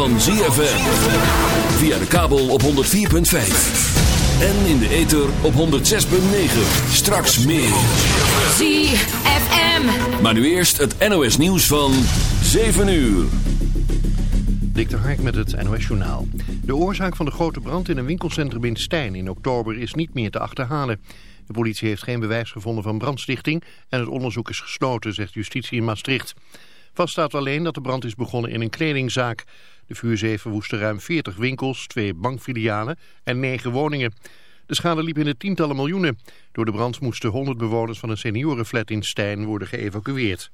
van ZFM. Via de kabel op 104.5. En in de ether op 106.9. Straks meer. ZFM. Maar nu eerst het NOS nieuws van 7 uur. Dik de Hark met het NOS Journaal. De oorzaak van de grote brand in een winkelcentrum in Stijn in oktober is niet meer te achterhalen. De politie heeft geen bewijs gevonden van brandstichting en het onderzoek is gesloten, zegt justitie in Maastricht. Vast staat alleen dat de brand is begonnen in een kledingzaak. De vuurzee verwoestte ruim 40 winkels, twee bankfilialen en 9 woningen. De schade liep in de tientallen miljoenen. Door de brand moesten 100 bewoners van een seniorenflat in Stijn worden geëvacueerd.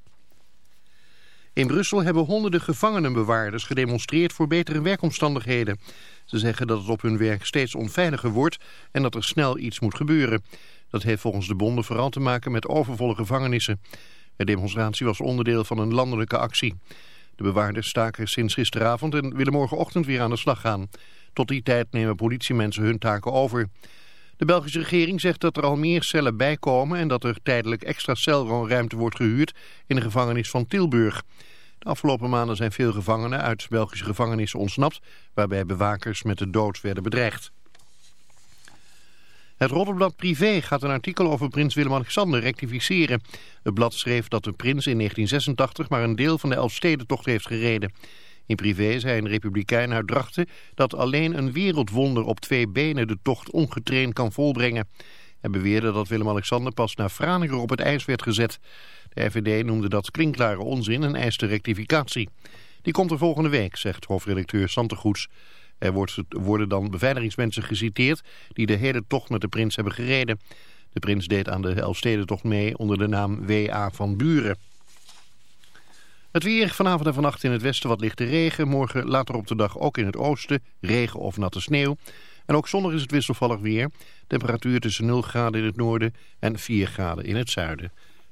In Brussel hebben honderden gevangenenbewaarders gedemonstreerd voor betere werkomstandigheden. Ze zeggen dat het op hun werk steeds onveiliger wordt en dat er snel iets moet gebeuren. Dat heeft volgens de bonden vooral te maken met overvolle gevangenissen. De demonstratie was onderdeel van een landelijke actie. De bewaarders staken sinds gisteravond en willen morgenochtend weer aan de slag gaan. Tot die tijd nemen politiemensen hun taken over. De Belgische regering zegt dat er al meer cellen bijkomen en dat er tijdelijk extra celruimte wordt gehuurd in de gevangenis van Tilburg. De afgelopen maanden zijn veel gevangenen uit Belgische gevangenissen ontsnapt, waarbij bewakers met de dood werden bedreigd. Het Rotterblad Privé gaat een artikel over prins Willem-Alexander rectificeren. Het blad schreef dat de prins in 1986 maar een deel van de Elfstedentocht heeft gereden. In privé zei een republikein uit Drachten dat alleen een wereldwonder op twee benen de tocht ongetraind kan volbrengen. Hij beweerde dat Willem-Alexander pas naar Franeker op het ijs werd gezet. De FVD noemde dat klinkklare onzin en eiste rectificatie. Die komt er volgende week, zegt hoofdredacteur Santegoeds. Er worden dan beveiligingsmensen geciteerd die de hele tocht met de prins hebben gereden. De prins deed aan de Elfstedentocht mee onder de naam W.A. van Buren. Het weer vanavond en vannacht in het westen wat lichte regen. Morgen later op de dag ook in het oosten regen of natte sneeuw. En ook zondag is het wisselvallig weer. Temperatuur tussen 0 graden in het noorden en 4 graden in het zuiden.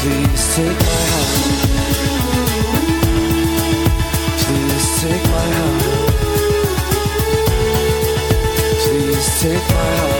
Please take my hand. Please take my. Please take my.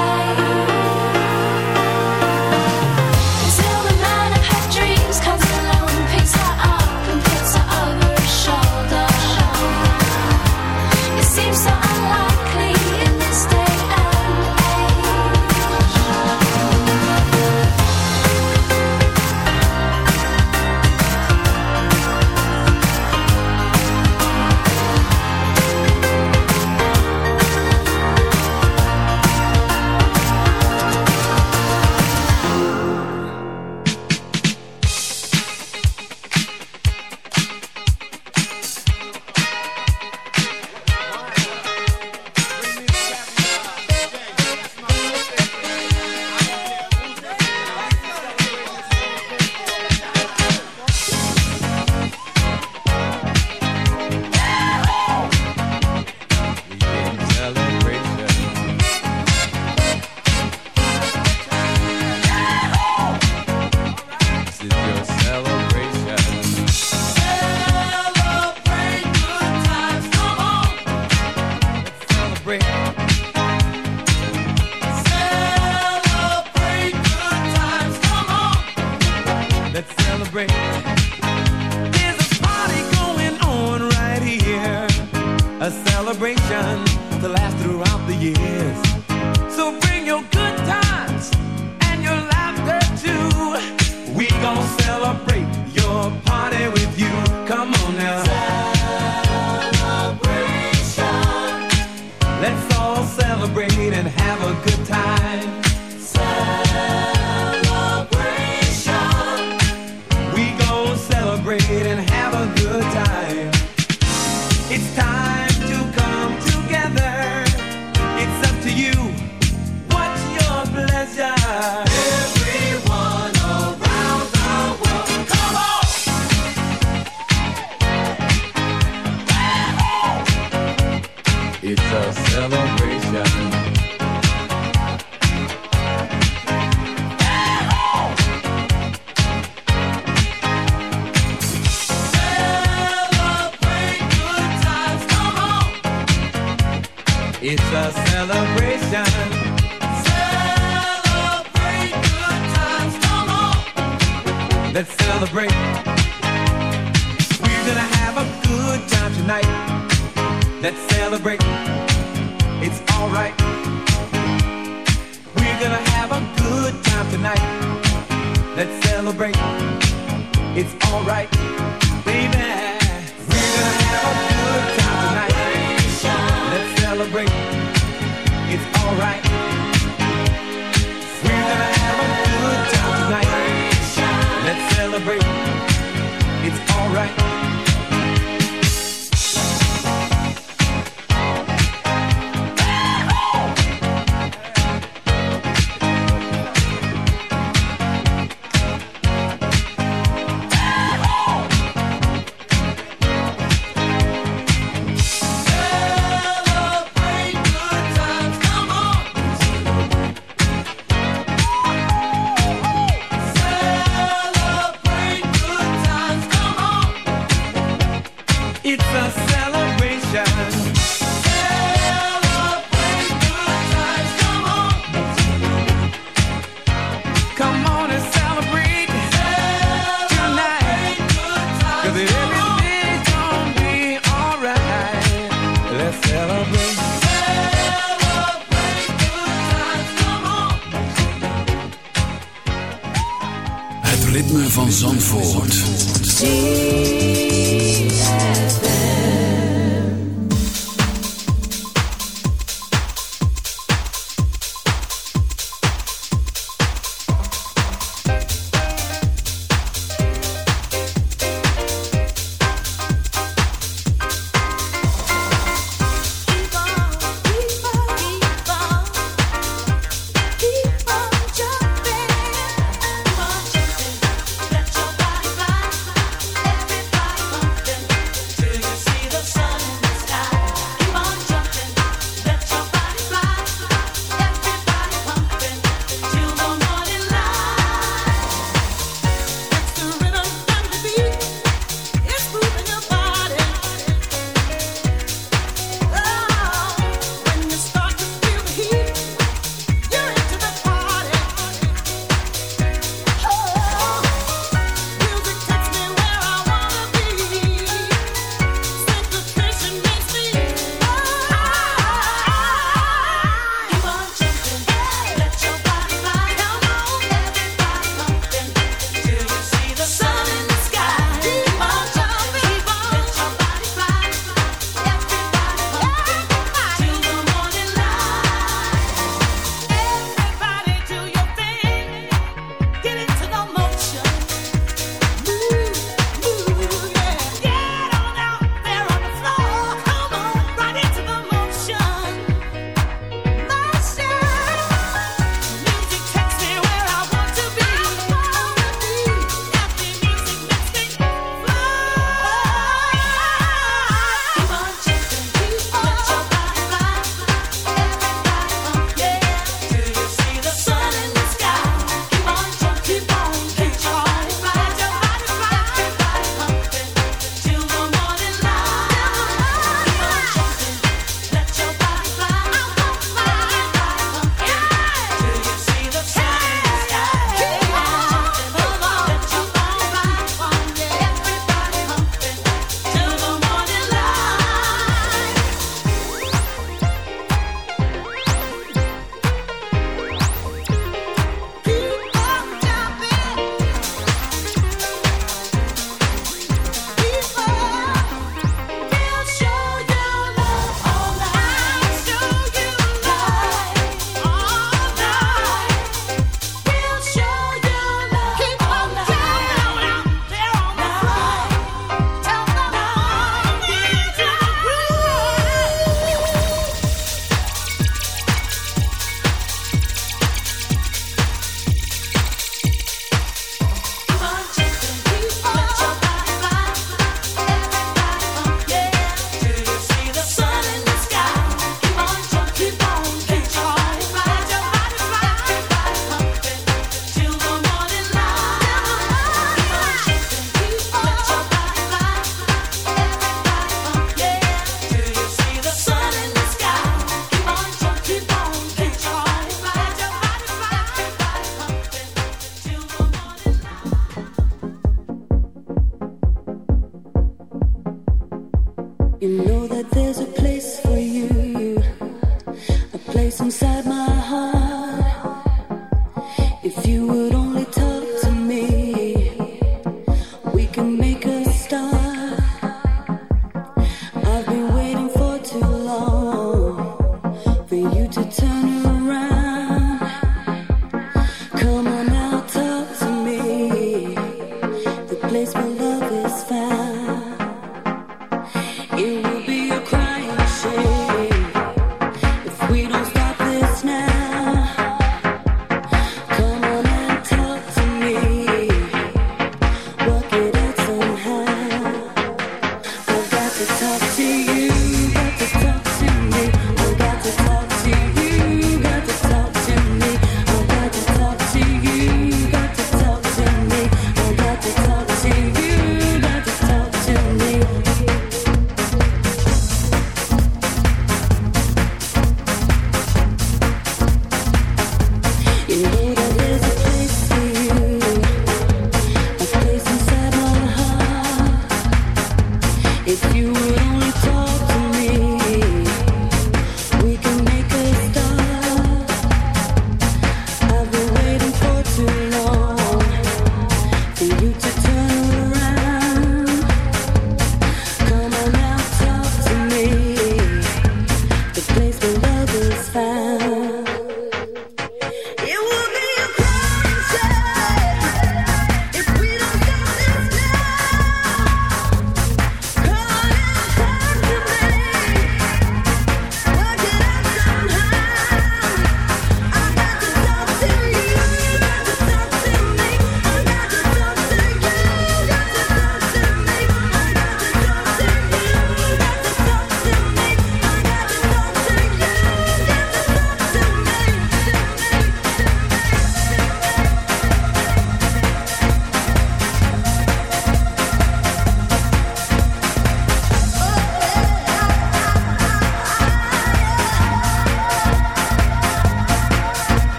celebrate and have a good time.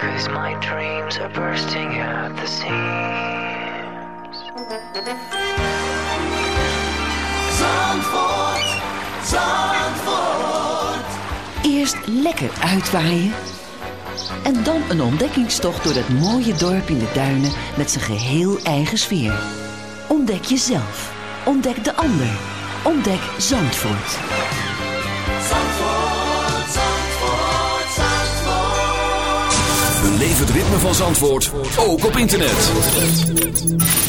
Because my dreams are bursting at the seams. Zandvoort, Zandvoort. Eerst lekker uitwaaien. En dan een ontdekkingstocht door dat mooie dorp in de duinen met zijn geheel eigen sfeer. Ontdek jezelf. Ontdek de ander. Ontdek Zandvoort. Zandvoort, Beleef het ritme van Zandvoort ook op internet.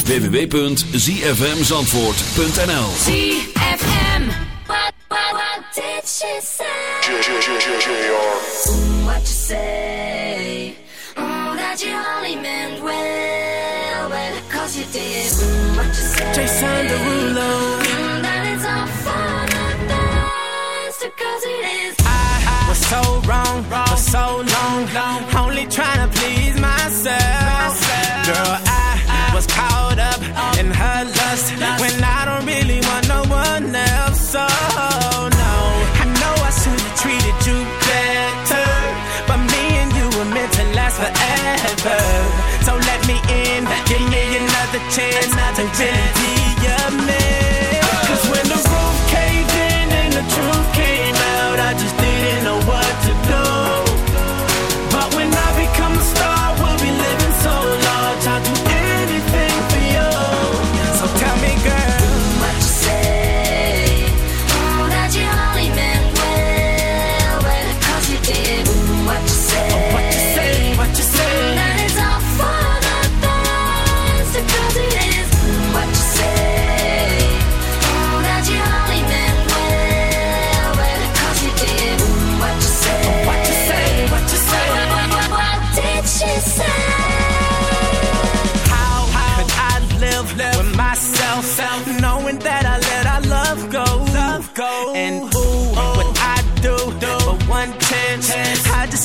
www.zfmzandvoort.nl ZFM. What, what, what did she say? What you say? Oh, that you only meant well, well, cause you did. Mm, what you say? Jason Derulo. Mm, that it's all for the best, because it is. I was so wrong for when I don't really want no one else. So no, I know I should have treated you better, but me and you were meant to last forever. So let me in, give me another chance to really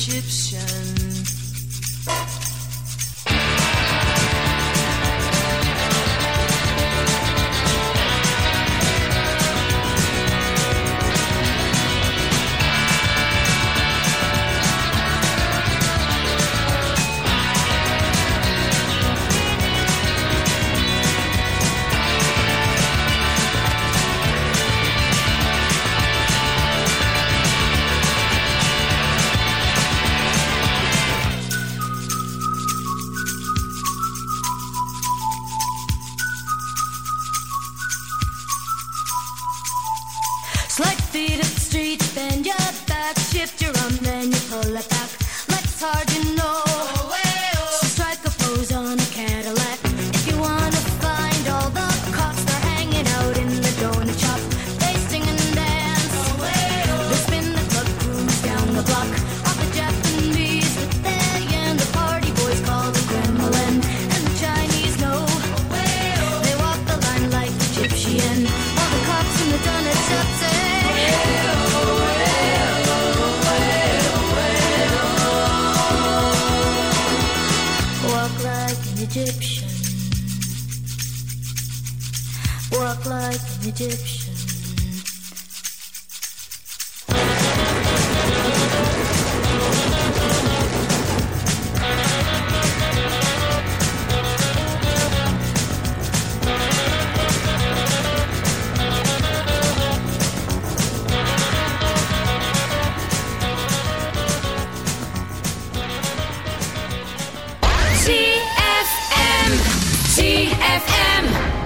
Egypt ZFM.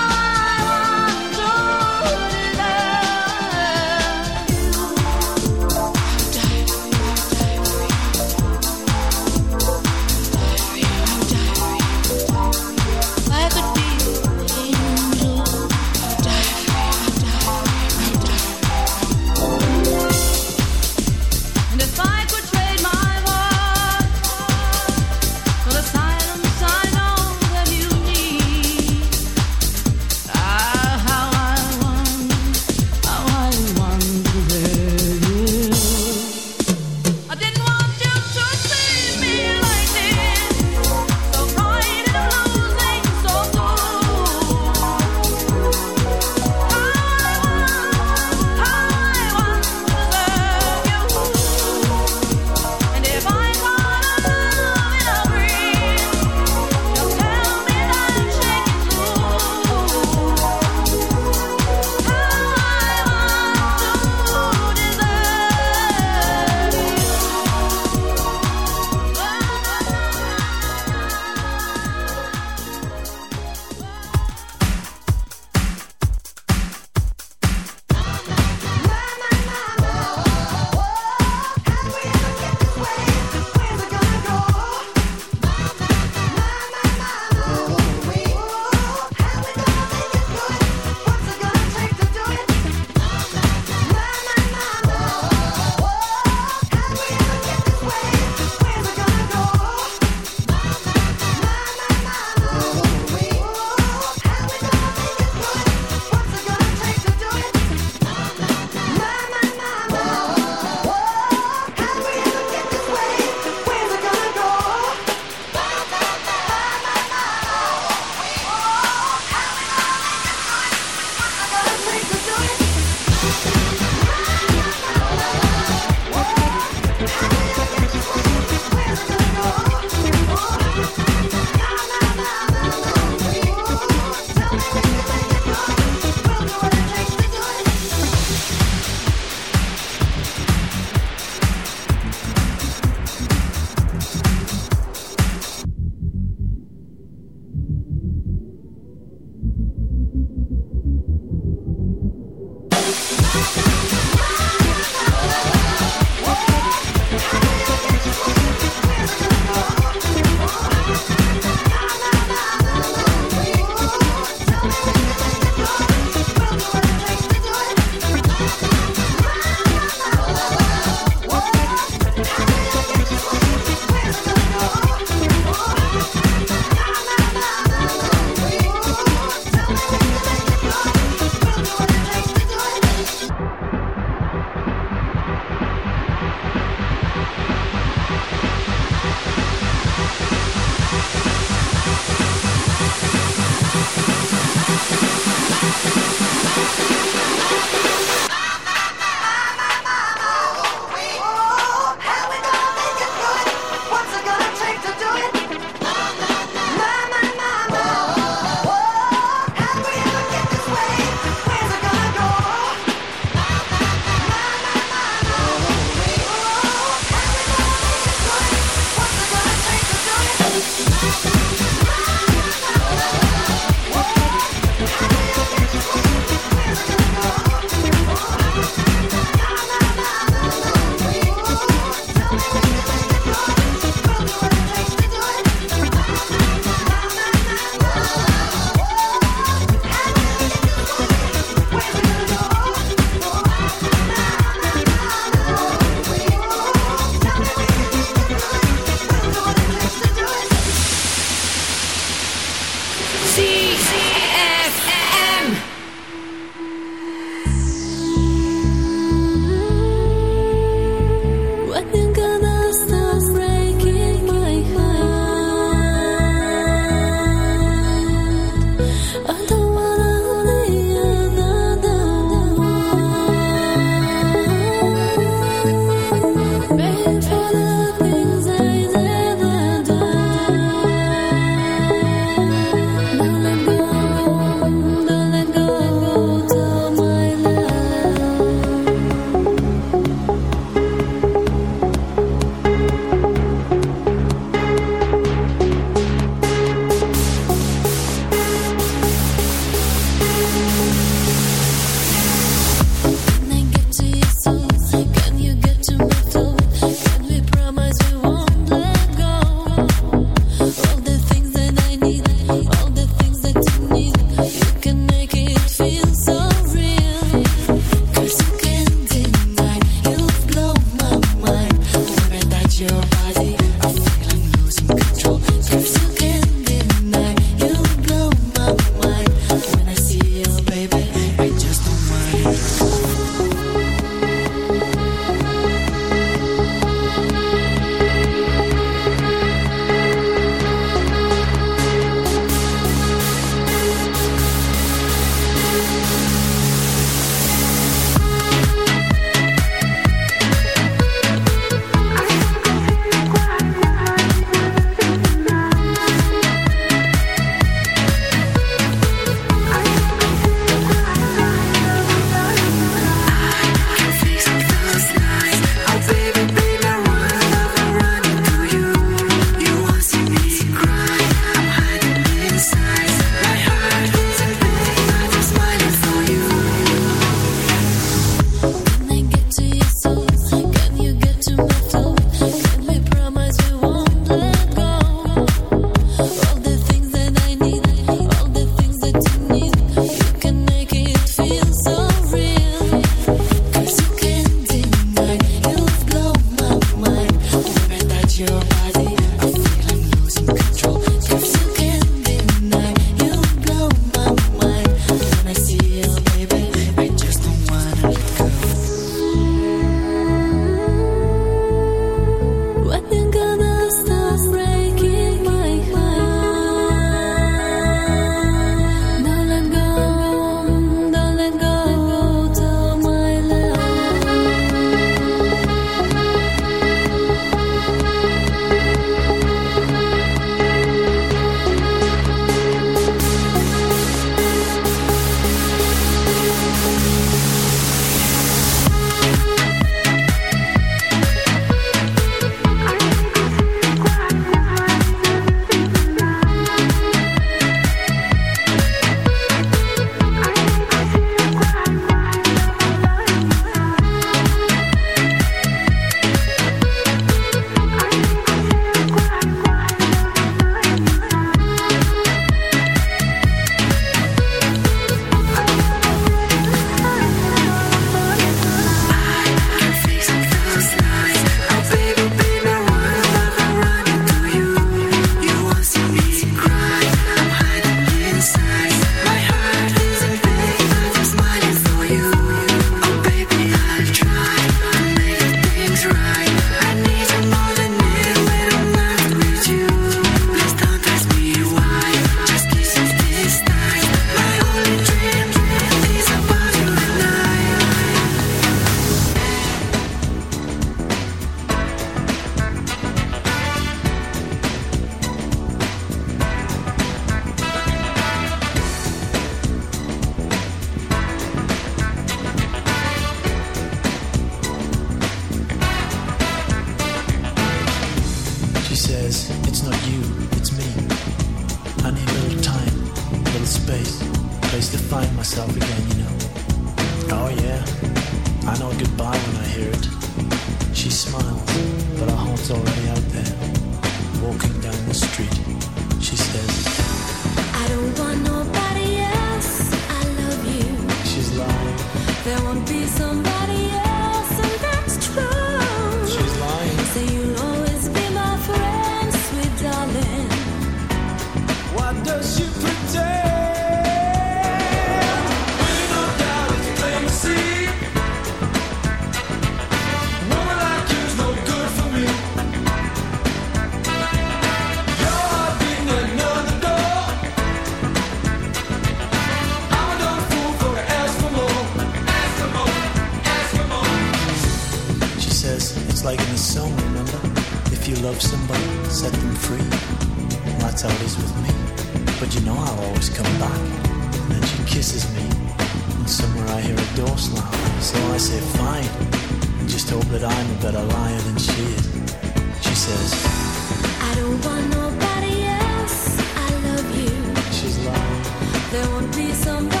There won't be somebody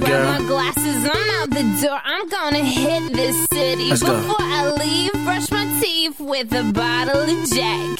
go, grab girl. my glasses, I'm out the door. I'm gonna hit this city. Let's Before go. I leave, brush my teeth with a bottle of Jack.